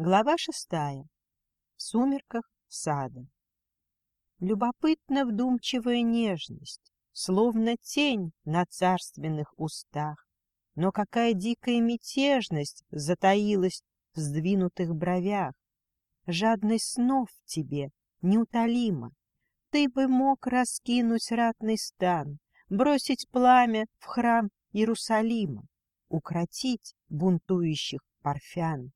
Глава шестая. В сумерках сада. Любопытно вдумчивая нежность, Словно тень на царственных устах. Но какая дикая мятежность Затаилась в сдвинутых бровях. Жадность снов тебе неутолима. Ты бы мог раскинуть ратный стан, Бросить пламя в храм Иерусалима, Укротить бунтующих парфян.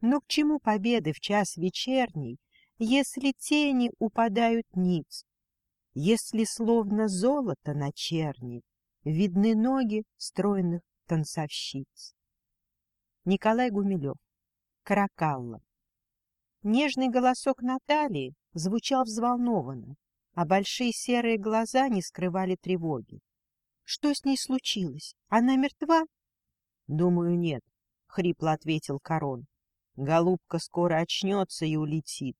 Но к чему победы в час вечерний, Если тени упадают ниц, Если словно золото на черни Видны ноги стройных танцовщиц? Николай Гумилев. Каракалла. Нежный голосок Натальи звучал взволнованно, а большие серые глаза не скрывали тревоги. Что с ней случилось? Она мертва? — Думаю, нет, — хрипло ответил Корон. Голубка скоро очнется и улетит,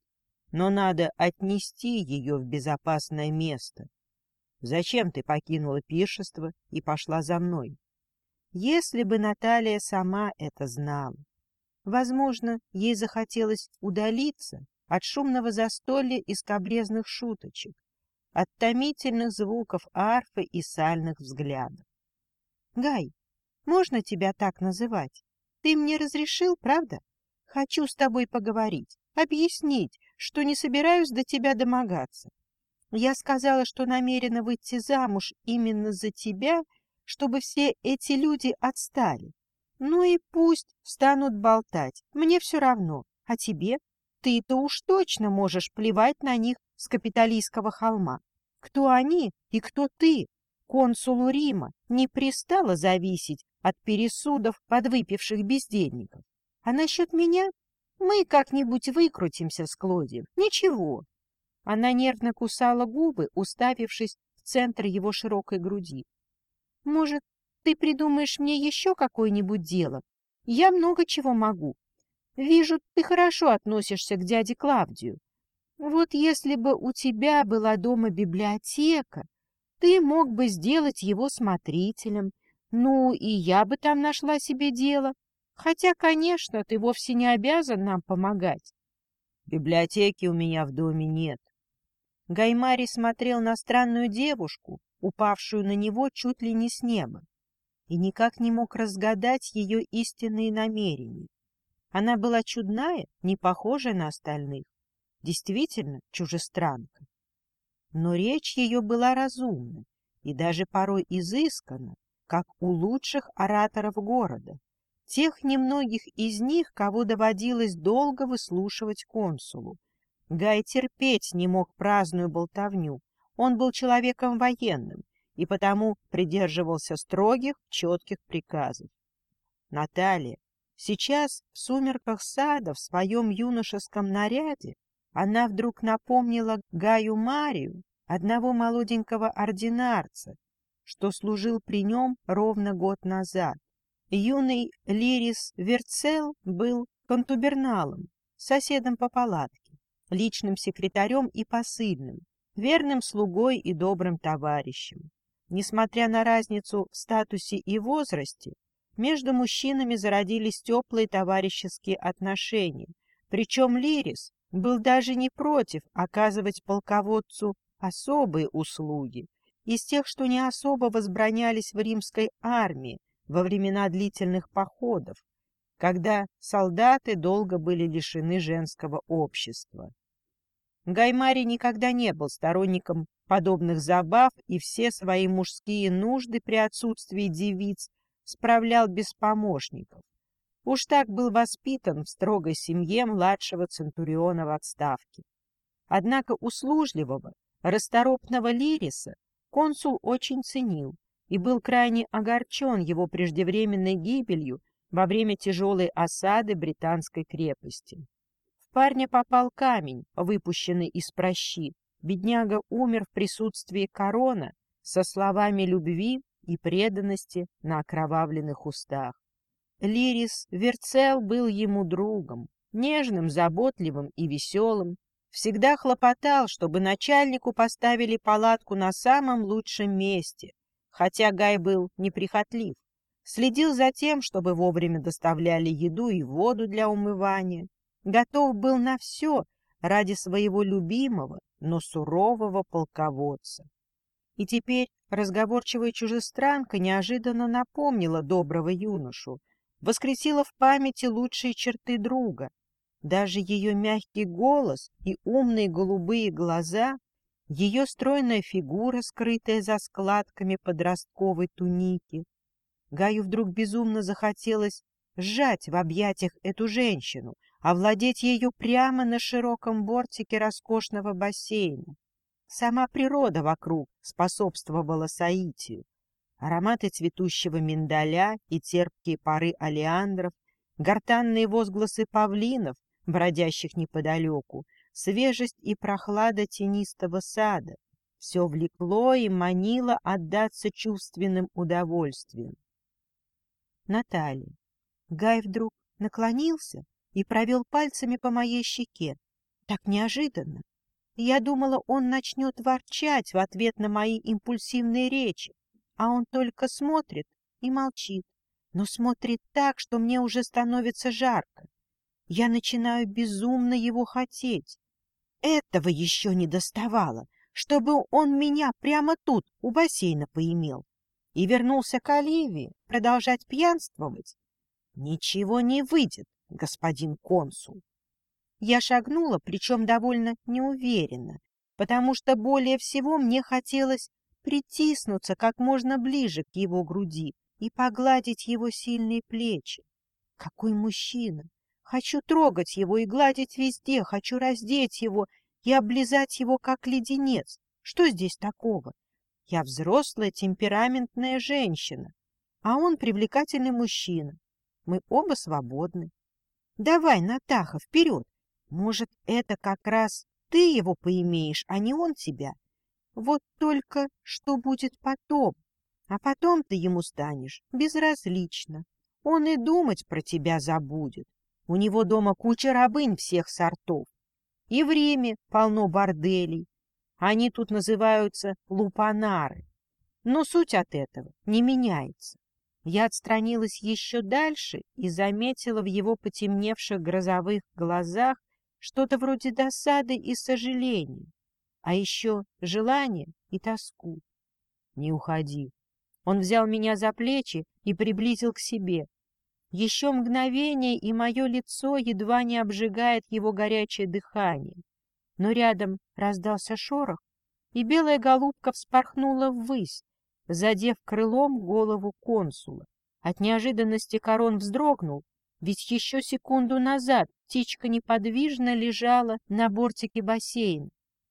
но надо отнести ее в безопасное место. Зачем ты покинула пиршество и пошла за мной? Если бы Наталья сама это знала. Возможно, ей захотелось удалиться от шумного застолья и скобрезных шуточек, от томительных звуков арфы и сальных взглядов. — Гай, можно тебя так называть? Ты мне разрешил, правда? Хочу с тобой поговорить, объяснить, что не собираюсь до тебя домогаться. Я сказала, что намерена выйти замуж именно за тебя, чтобы все эти люди отстали. Ну и пусть станут болтать, мне все равно. А тебе? Ты-то уж точно можешь плевать на них с капиталистского холма. Кто они и кто ты? Консулу Рима не пристало зависеть от пересудов подвыпивших бездельников. А насчет меня? Мы как-нибудь выкрутимся с Клодием. Ничего. Она нервно кусала губы, уставившись в центр его широкой груди. Может, ты придумаешь мне еще какое-нибудь дело? Я много чего могу. Вижу, ты хорошо относишься к дяде Клавдию. Вот если бы у тебя была дома библиотека, ты мог бы сделать его смотрителем, ну и я бы там нашла себе дело. Хотя, конечно, ты вовсе не обязан нам помогать. Библиотеки у меня в доме нет. Гаймари смотрел на странную девушку, упавшую на него чуть ли не с неба, и никак не мог разгадать ее истинные намерения. Она была чудная, не похожая на остальных, действительно чужестранка. Но речь ее была разумна и даже порой изысканна, как у лучших ораторов города тех немногих из них, кого доводилось долго выслушивать консулу. Гай терпеть не мог праздную болтовню, он был человеком военным и потому придерживался строгих, четких приказов. Наталья, сейчас в сумерках сада в своем юношеском наряде, она вдруг напомнила Гаю Марию, одного молоденького ординарца, что служил при нем ровно год назад. Юный Лирис Верцел был контуберналом, соседом по палатке, личным секретарем и посыльным, верным слугой и добрым товарищем. Несмотря на разницу в статусе и возрасте, между мужчинами зародились теплые товарищеские отношения, причем Лирис был даже не против оказывать полководцу особые услуги, из тех, что не особо возбранялись в римской армии, во времена длительных походов, когда солдаты долго были лишены женского общества. Гаймари никогда не был сторонником подобных забав и все свои мужские нужды при отсутствии девиц справлял без помощников. Уж так был воспитан в строгой семье младшего центуриона в отставке. Однако услужливого, расторопного Лириса консул очень ценил и был крайне огорчен его преждевременной гибелью во время тяжелой осады британской крепости. В парня попал камень, выпущенный из прощи. Бедняга умер в присутствии корона со словами любви и преданности на окровавленных устах. Лирис Верцел был ему другом, нежным, заботливым и веселым, всегда хлопотал, чтобы начальнику поставили палатку на самом лучшем месте, хотя Гай был неприхотлив. Следил за тем, чтобы вовремя доставляли еду и воду для умывания. готов был на все ради своего любимого, но сурового полководца. И теперь разговорчивая чужестранка неожиданно напомнила доброго юношу, воскресила в памяти лучшие черты друга. Даже ее мягкий голос и умные голубые глаза, ее стройная фигура, скрытая за складками подростковой туники. Гаю вдруг безумно захотелось сжать в объятиях эту женщину, овладеть ее прямо на широком бортике роскошного бассейна. Сама природа вокруг способствовала соитию. Ароматы цветущего миндаля и терпкие пары алиандров, гортанные возгласы павлинов, бродящих неподалеку, свежесть и прохлада тенистого сада — все влекло и манило отдаться чувственным удовольствием. Наталья. Гай вдруг наклонился и провел пальцами по моей щеке. Так неожиданно. Я думала, он начнет ворчать в ответ на мои импульсивные речи, а он только смотрит и молчит, но смотрит так, что мне уже становится жарко. Я начинаю безумно его хотеть. Этого еще не доставало, чтобы он меня прямо тут, у бассейна, поимел. И вернулся к Оливии продолжать пьянствовать. Ничего не выйдет, господин консул. Я шагнула, причем довольно неуверенно, потому что более всего мне хотелось притиснуться как можно ближе к его груди и погладить его сильные плечи. Какой мужчина! Хочу трогать его и гладить везде, хочу раздеть его и облизать его, как леденец. Что здесь такого? Я взрослая, темпераментная женщина, а он привлекательный мужчина. Мы оба свободны. Давай, Натаха, вперед! Может, это как раз ты его поимеешь, а не он тебя? Вот только что будет потом? А потом ты ему станешь безразлично. Он и думать про тебя забудет. У него дома куча рабынь всех сортов. И время полно борделей. Они тут называются лупанары. Но суть от этого не меняется. Я отстранилась еще дальше и заметила в его потемневших грозовых глазах что-то вроде досады и сожаления, а еще желание и тоску. Не уходи. Он взял меня за плечи и приблизил к себе. Еще мгновение, и мое лицо едва не обжигает его горячее дыхание. Но рядом раздался шорох, и белая голубка вспорхнула ввысь, задев крылом голову консула. От неожиданности корон вздрогнул, ведь еще секунду назад птичка неподвижно лежала на бортике бассейна.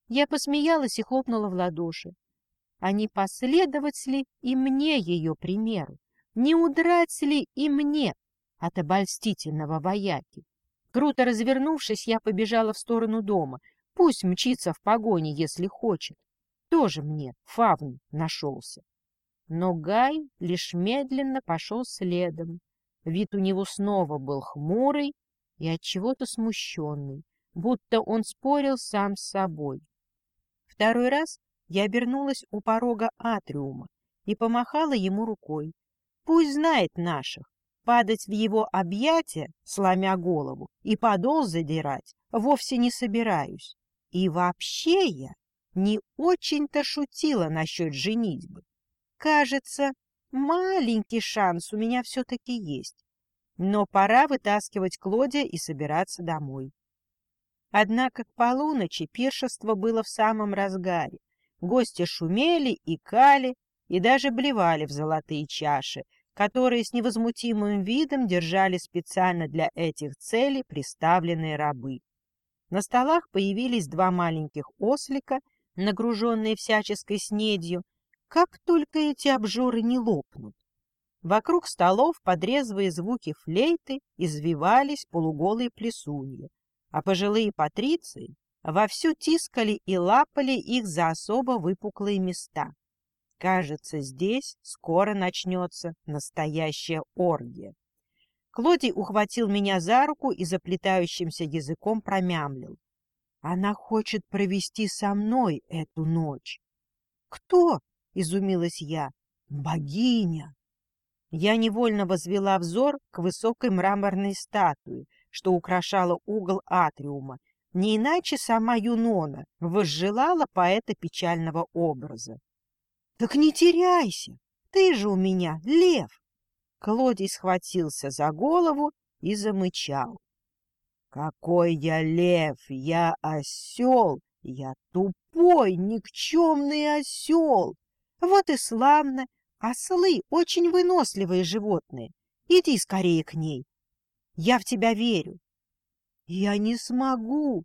Я посмеялась и хлопнула в ладоши. А не последовать ли и мне ее примеру? Не удрать ли и мне от обольстительного вояки? Круто развернувшись, я побежала в сторону дома. Пусть мчится в погоне, если хочет. Тоже мне фавн нашелся. Но Гай лишь медленно пошел следом. Вид у него снова был хмурый и от чего-то смущенный, будто он спорил сам с собой. Второй раз я обернулась у порога атриума и помахала ему рукой. Пусть знает наших, падать в его объятия, сломя голову, и подол задирать вовсе не собираюсь. И вообще я не очень-то шутила насчет женитьбы. Кажется, маленький шанс у меня все-таки есть. Но пора вытаскивать Клодия и собираться домой. Однако к полуночи пиршество было в самом разгаре. Гости шумели, и кали и даже блевали в золотые чаши, которые с невозмутимым видом держали специально для этих целей приставленные рабы. На столах появились два маленьких ослика, нагруженные всяческой снедью, как только эти обжоры не лопнут. Вокруг столов под резвые звуки флейты извивались полуголые плесуньи, а пожилые патриции вовсю тискали и лапали их за особо выпуклые места. Кажется, здесь скоро начнется настоящая оргия. Клодий ухватил меня за руку и заплетающимся языком промямлил. Она хочет провести со мной эту ночь. Кто? — изумилась я. «Богиня!» Я невольно возвела взор к высокой мраморной статуе, что украшала угол атриума, не иначе сама Юнона возжелала поэта печального образа. — Так не теряйся, ты же у меня лев! Клодий схватился за голову и замычал. — Какой я лев! Я осел! Я тупой, никчемный осел! Вот и славно! Ослы — очень выносливые животные. Иди скорее к ней. Я в тебя верю. Я не смогу.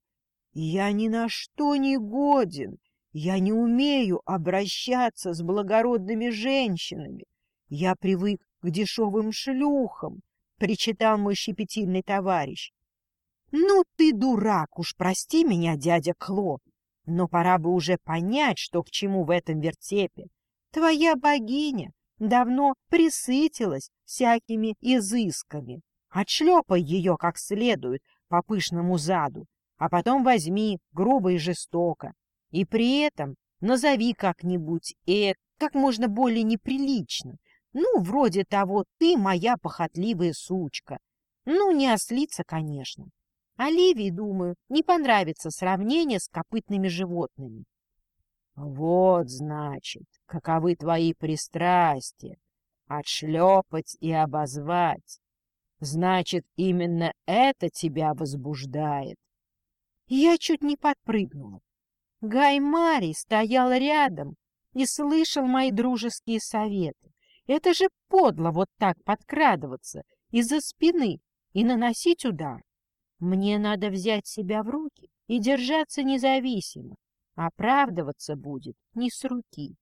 Я ни на что не годен. Я не умею обращаться с благородными женщинами. Я привык к дешевым шлюхам, — причитал мой щепетильный товарищ. — Ну ты дурак, уж прости меня, дядя Кло, но пора бы уже понять, что к чему в этом вертепе. Твоя богиня давно присытилась всякими изысками. Отшлепай ее как следует по пышному заду, а потом возьми грубо и жестоко. И при этом назови как-нибудь, э, как можно более неприлично. Ну, вроде того, ты моя похотливая сучка. Ну, не ослица, конечно. Оливии, думаю, не понравится сравнение с копытными животными. Вот, значит, каковы твои пристрастия. Отшлепать и обозвать. Значит, именно это тебя возбуждает. Я чуть не подпрыгнула. Гай Мари стоял рядом и слышал мои дружеские советы. Это же подло вот так подкрадываться из-за спины и наносить удар. Мне надо взять себя в руки и держаться независимо. Оправдываться будет не с руки.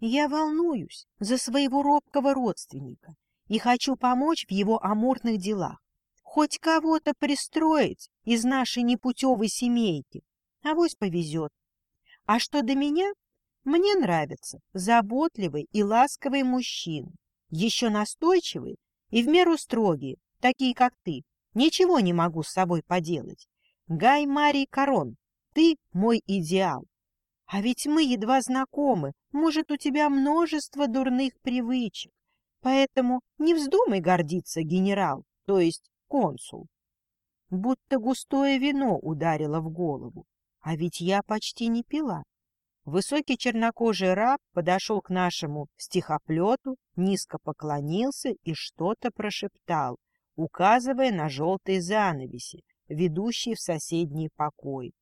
Я волнуюсь за своего робкого родственника и хочу помочь в его амурных делах. Хоть кого-то пристроить из нашей непутевой семейки. Авось повезет. А что до меня? Мне нравятся заботливый и ласковый мужчины, еще настойчивые и в меру строгие, такие как ты. Ничего не могу с собой поделать. Гай Марий Корон, ты мой идеал. А ведь мы едва знакомы, может, у тебя множество дурных привычек. Поэтому не вздумай гордиться, генерал, то есть консул. Будто густое вино ударило в голову. А ведь я почти не пила. Высокий чернокожий раб подошел к нашему стихоплету, низко поклонился и что-то прошептал, указывая на желтые занавеси, ведущие в соседний покой.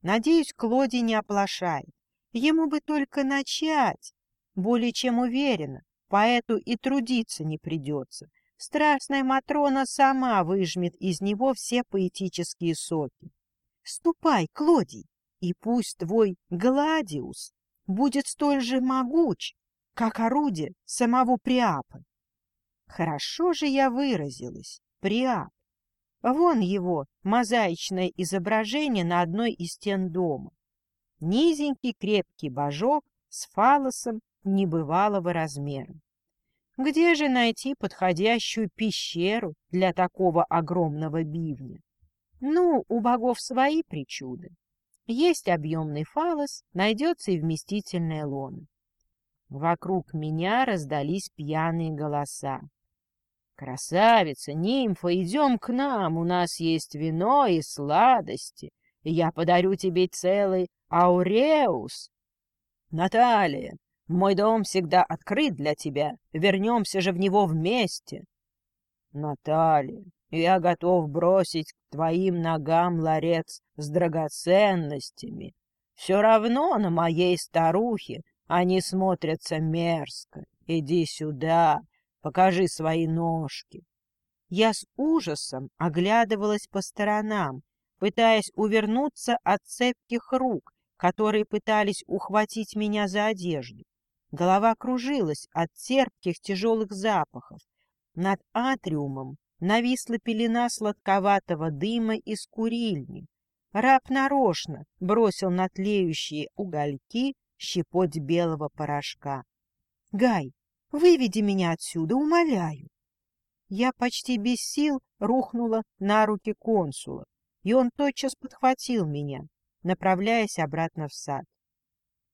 Надеюсь, Клоди не оплошает. Ему бы только начать. Более чем уверена, поэту и трудиться не придется. Страстная Матрона сама выжмет из него все поэтические соки. Ступай, Клодий, и пусть твой Гладиус будет столь же могуч, как орудие самого Приапа. Хорошо же я выразилась, Приап. Вон его мозаичное изображение на одной из стен дома. Низенький крепкий божок с фалосом небывалого размера. Где же найти подходящую пещеру для такого огромного бивня? Ну, у богов свои причуды. Есть объемный фалос, найдется и вместительная лона. Вокруг меня раздались пьяные голоса. «Красавица, нимфа, идем к нам, у нас есть вино и сладости, я подарю тебе целый ауреус». «Наталья, мой дом всегда открыт для тебя, вернемся же в него вместе». «Наталья, я готов бросить к твоим ногам ларец с драгоценностями. Все равно на моей старухе они смотрятся мерзко. Иди сюда, Покажи свои ножки. Я с ужасом оглядывалась по сторонам, пытаясь увернуться от цепких рук, которые пытались ухватить меня за одежду. Голова кружилась от терпких тяжелых запахов. Над атриумом нависла пелена сладковатого дыма из курильни. Раб нарочно бросил на тлеющие угольки щепоть белого порошка. — Гай, Выведи меня отсюда, умоляю. Я почти без сил рухнула на руки консула, и он тотчас подхватил меня, направляясь обратно в сад.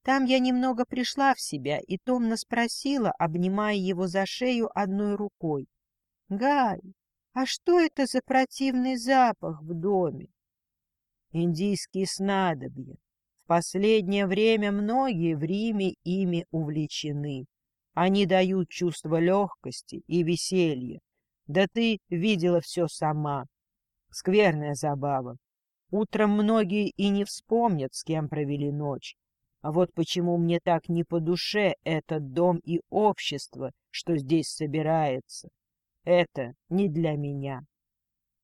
Там я немного пришла в себя и томно спросила, обнимая его за шею одной рукой. — Гай, А что это за противный запах в доме? Индийские снадобья. В последнее время многие в Риме ими увлечены. Они дают чувство легкости и веселья. Да ты видела все сама. Скверная забава. Утром многие и не вспомнят, с кем провели ночь. А вот почему мне так не по душе этот дом и общество, что здесь собирается. Это не для меня.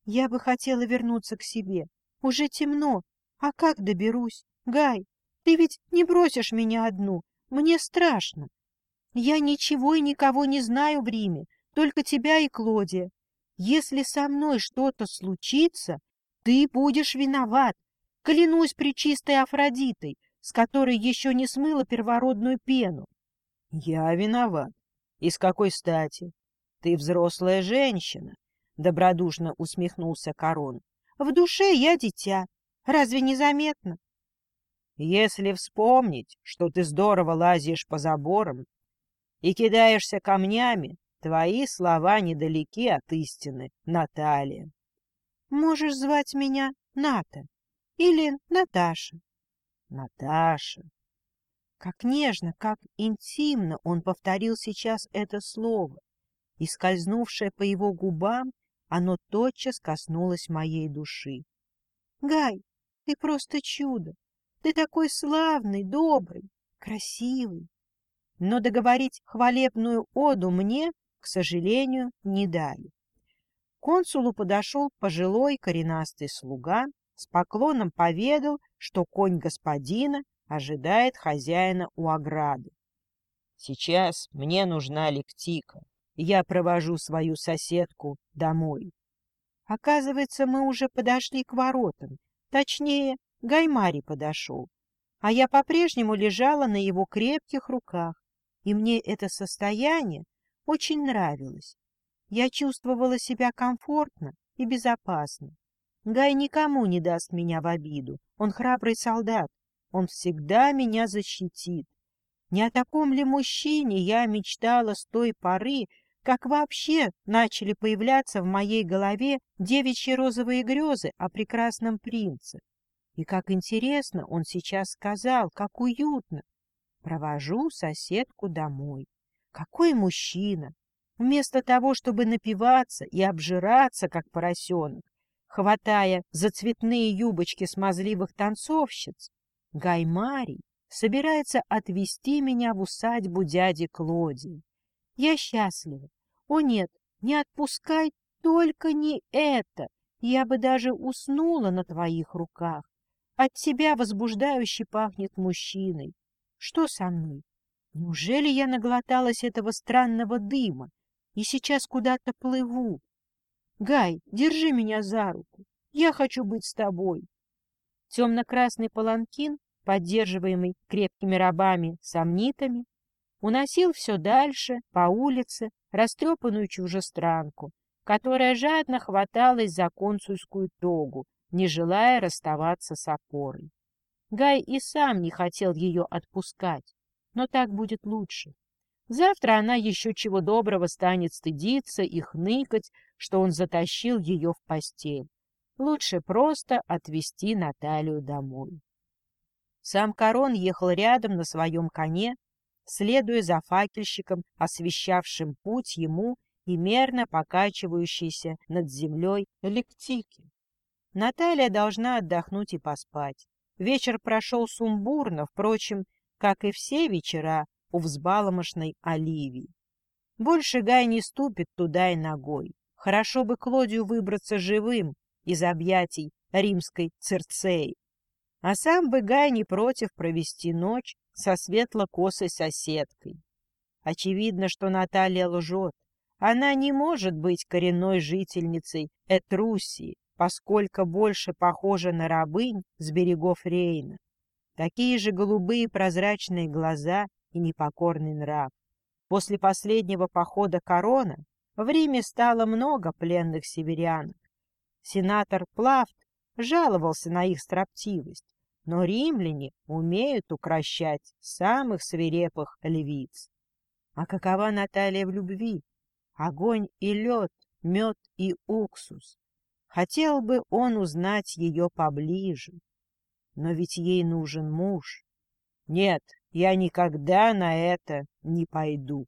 Я бы хотела вернуться к себе. Уже темно. А как доберусь? Гай, ты ведь не бросишь меня одну. Мне страшно. Я ничего и никого не знаю в Риме, только тебя и Клодия. Если со мной что-то случится, ты будешь виноват. Клянусь причистой Афродитой, с которой еще не смыла первородную пену. — Я виноват. И с какой стати? Ты взрослая женщина, — добродушно усмехнулся Корон. — В душе я дитя. Разве не заметно? Если вспомнить, что ты здорово лазишь по заборам и кидаешься камнями, твои слова недалеки от истины, Наталья. Можешь звать меня Ната или Наташа. Наташа. Как нежно, как интимно он повторил сейчас это слово, и, скользнувшее по его губам, оно тотчас коснулось моей души. — Гай, ты просто чудо! Ты такой славный, добрый, красивый! Но договорить хвалебную оду мне, к сожалению, не дали консулу подошел пожилой коренастый слуга, с поклоном поведал, что конь господина ожидает хозяина у ограды. «Сейчас мне нужна лектика, я провожу свою соседку домой». Оказывается, мы уже подошли к воротам, точнее, Гаймари подошел, а я по-прежнему лежала на его крепких руках, и мне это состояние очень нравилось. Я чувствовала себя комфортно и безопасно. Гай никому не даст меня в обиду. Он храбрый солдат. Он всегда меня защитит. Не о таком ли мужчине я мечтала с той поры, как вообще начали появляться в моей голове девичьи розовые грезы о прекрасном принце. И как интересно он сейчас сказал, как уютно. Провожу соседку домой. Какой мужчина! Вместо того, чтобы напиваться и обжираться, как поросенок, хватая за цветные юбочки смазливых танцовщиц, Гаймарий собирается отвезти меня в усадьбу дяди Клодии. Я счастлива. О нет, не отпускай только не это. Я бы даже уснула на твоих руках. От тебя возбуждающе пахнет мужчиной. Что со мной? Неужели я наглоталась этого странного дыма, и сейчас куда-то плыву. Гай, держи меня за руку. Я хочу быть с тобой. Темно-красный паланкин, поддерживаемый крепкими рабами-сомнитами, уносил все дальше, по улице, растрепанную чужестранку, которая жадно хваталась за консульскую тогу, не желая расставаться с опорой. Гай и сам не хотел ее отпускать, но так будет лучше. Завтра она еще чего доброго станет стыдиться и хныкать, что он затащил ее в постель. Лучше просто отвезти Наталью домой. Сам Корон ехал рядом на своем коне, следуя за факельщиком, освещавшим путь ему и мерно покачивающейся над землей лектики. Наталья должна отдохнуть и поспать. Вечер прошел сумбурно, впрочем, как и все вечера у взбаломошной Оливии. Больше Гай не ступит туда и ногой. Хорошо бы Клодию выбраться живым из объятий римской Церцеи. А сам бы Гай не против провести ночь со светло-косой соседкой. Очевидно, что Наталья лжет. Она не может быть коренной жительницей Этрусии, поскольку больше похожа на рабынь с берегов Рейна. Такие же голубые прозрачные глаза и непокорный нрав. После последнего похода корона в Риме стало много пленных северянок. Сенатор Плафт жаловался на их строптивость, но римляне умеют укращать самых свирепых львиц. А какова Наталья в любви? Огонь и лед, мед и уксус. Хотел бы он узнать ее поближе. Но ведь ей нужен муж. Нет, я никогда на это не пойду.